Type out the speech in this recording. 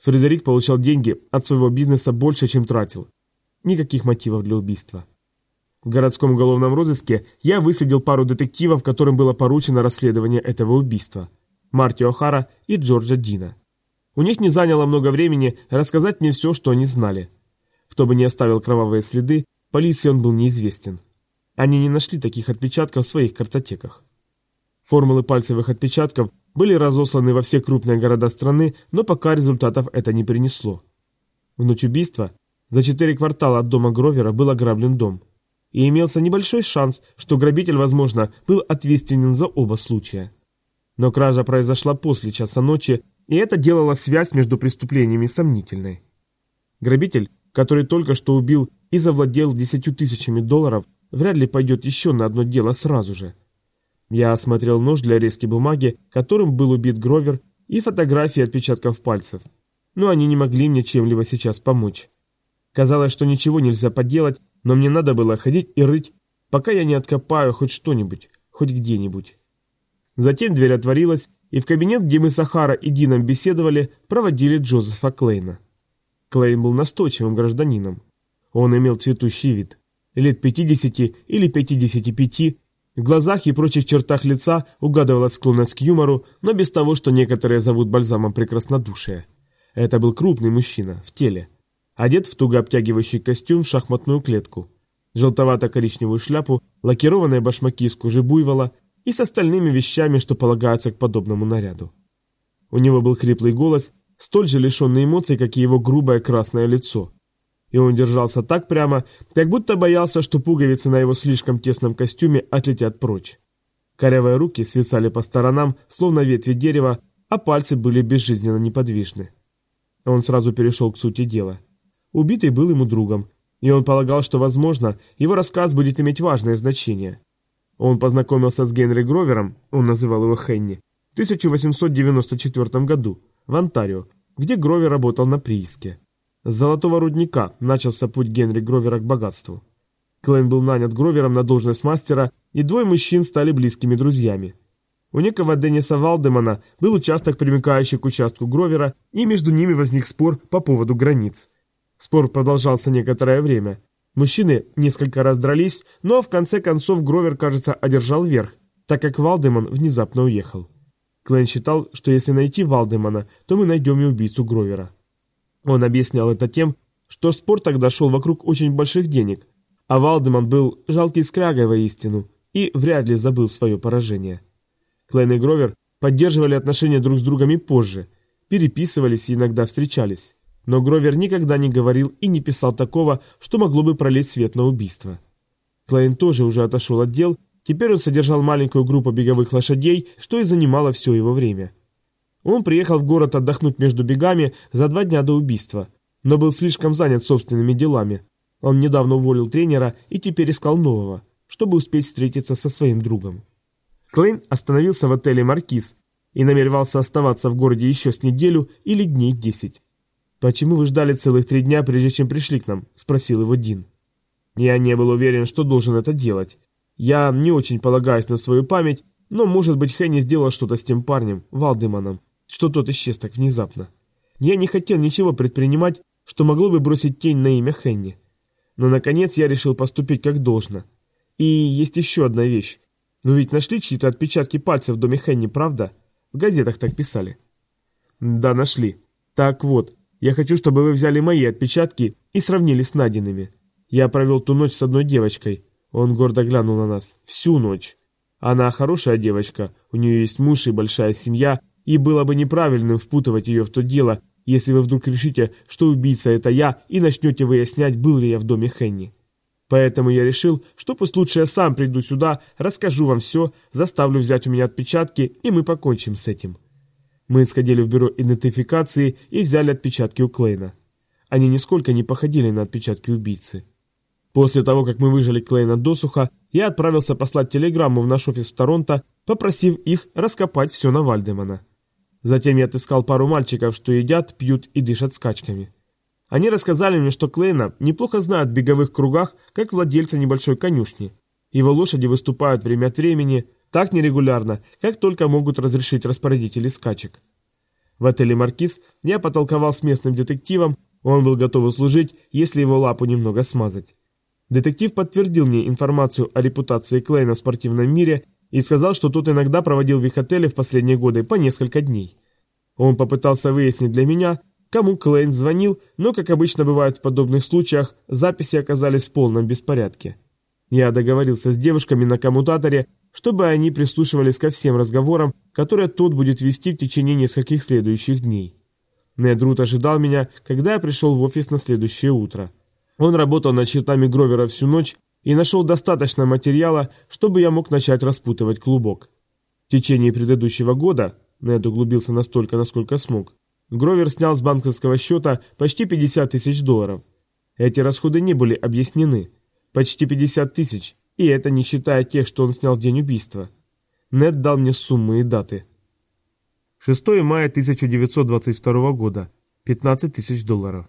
Фредерик получал деньги от своего бизнеса больше, чем тратил. Никаких мотивов для убийства. В городском уголовном розыске я выследил пару детективов, которым было поручено расследование этого убийства. Марти О'Хара и Джорджа Дина. У них не заняло много времени рассказать мне все, что они знали. Кто бы не оставил кровавые следы, полиции он был неизвестен. Они не нашли таких отпечатков в своих картотеках. Формулы пальцевых отпечатков были разосланы во все крупные города страны, но пока результатов это не принесло. В ночь убийства за четыре квартала от дома Гровера был ограблен дом. И имелся небольшой шанс, что грабитель, возможно, был ответственен за оба случая. Но кража произошла после часа ночи, и это делало связь между преступлениями сомнительной. Грабитель, который только что убил и завладел десятью тысячами долларов, вряд ли пойдет еще на одно дело сразу же. Я осмотрел нож для резки бумаги, которым был убит Гровер, и фотографии отпечатков пальцев. Но они не могли мне чем-либо сейчас помочь. Казалось, что ничего нельзя поделать, но мне надо было ходить и рыть, пока я не откопаю хоть что-нибудь, хоть где-нибудь. Затем дверь отворилась, и в кабинет, где мы с Ахара и Дином беседовали, проводили Джозефа Клейна. Клейн был настойчивым гражданином. Он имел цветущий вид. Лет 50 или 55, в глазах и прочих чертах лица угадывалась склонность к юмору, но без того, что некоторые зовут бальзамом прекраснодушия. Это был крупный мужчина, в теле. Одет в туго обтягивающий костюм в шахматную клетку. Желтовато-коричневую шляпу, лакированные башмаки из кожи буйвола и с остальными вещами, что полагаются к подобному наряду. У него был хриплый голос, столь же лишенный эмоций, как и его грубое красное лицо и он держался так прямо, как будто боялся, что пуговицы на его слишком тесном костюме отлетят прочь. Корявые руки свисали по сторонам, словно ветви дерева, а пальцы были безжизненно неподвижны. Он сразу перешел к сути дела. Убитый был ему другом, и он полагал, что, возможно, его рассказ будет иметь важное значение. Он познакомился с Генри Гровером, он называл его Хенни, в 1894 году в Онтарио, где Гровер работал на прииске. С золотого рудника начался путь Генри Гровера к богатству. Клейн был нанят Гровером на должность мастера, и двое мужчин стали близкими друзьями. У некого Денниса Валдемана был участок, примыкающий к участку Гровера, и между ними возник спор по поводу границ. Спор продолжался некоторое время. Мужчины несколько раз дрались, но в конце концов Гровер, кажется, одержал верх, так как Валдеман внезапно уехал. Клейн считал, что если найти Валдемана, то мы найдем и убийцу Гровера. Он объяснял это тем, что спор тогда шел вокруг очень больших денег, а Валдеман был жалкий скрягой воистину и вряд ли забыл свое поражение. Клейн и Гровер поддерживали отношения друг с другом и позже, переписывались и иногда встречались. Но Гровер никогда не говорил и не писал такого, что могло бы пролить свет на убийство. Клейн тоже уже отошел от дел, теперь он содержал маленькую группу беговых лошадей, что и занимало все его время. Он приехал в город отдохнуть между бегами за два дня до убийства, но был слишком занят собственными делами. Он недавно уволил тренера и теперь искал нового, чтобы успеть встретиться со своим другом. Клейн остановился в отеле «Маркиз» и намеревался оставаться в городе еще с неделю или дней десять. «Почему вы ждали целых три дня, прежде чем пришли к нам?» – спросил его Дин. «Я не был уверен, что должен это делать. Я не очень полагаюсь на свою память, но, может быть, Хенни сделал что-то с тем парнем, Валдеманом что тот исчез так внезапно. Я не хотел ничего предпринимать, что могло бы бросить тень на имя Хенни. Но, наконец, я решил поступить как должно. И есть еще одна вещь. Вы ведь нашли чьи-то отпечатки пальцев в доме Хенни, правда? В газетах так писали. Да, нашли. Так вот, я хочу, чтобы вы взяли мои отпечатки и сравнили с Надиными. Я провел ту ночь с одной девочкой. Он гордо глянул на нас. Всю ночь. Она хорошая девочка, у нее есть муж и большая семья, и было бы неправильным впутывать ее в то дело, если вы вдруг решите, что убийца это я, и начнете выяснять, был ли я в доме Хенни. Поэтому я решил, что пусть лучше я сам приду сюда, расскажу вам все, заставлю взять у меня отпечатки, и мы покончим с этим. Мы сходили в бюро идентификации и взяли отпечатки у Клейна. Они нисколько не походили на отпечатки убийцы. После того, как мы выжили Клейна досуха, я отправился послать телеграмму в наш офис в Торонто, попросив их раскопать все на Вальдемана. Затем я отыскал пару мальчиков, что едят, пьют и дышат скачками. Они рассказали мне, что Клейна неплохо знают в беговых кругах, как владельца небольшой конюшни. Его лошади выступают время от времени, так нерегулярно, как только могут разрешить распорядители скачек. В отеле «Маркиз» я потолковал с местным детективом, он был готов услужить, если его лапу немного смазать. Детектив подтвердил мне информацию о репутации Клейна в спортивном мире и сказал, что тот иногда проводил в их отеле в последние годы по несколько дней. Он попытался выяснить для меня, кому Клейн звонил, но, как обычно бывает в подобных случаях, записи оказались в полном беспорядке. Я договорился с девушками на коммутаторе, чтобы они прислушивались ко всем разговорам, которые тот будет вести в течение нескольких следующих дней. Нед Рут ожидал меня, когда я пришел в офис на следующее утро. Он работал над счетами Гровера всю ночь и нашел достаточно материала, чтобы я мог начать распутывать клубок. В течение предыдущего года, Нед углубился настолько, насколько смог, Гровер снял с банковского счета почти 50 тысяч долларов. Эти расходы не были объяснены. Почти 50 тысяч, и это не считая тех, что он снял в день убийства. Нед дал мне суммы и даты. 6 мая 1922 года. 15 тысяч долларов.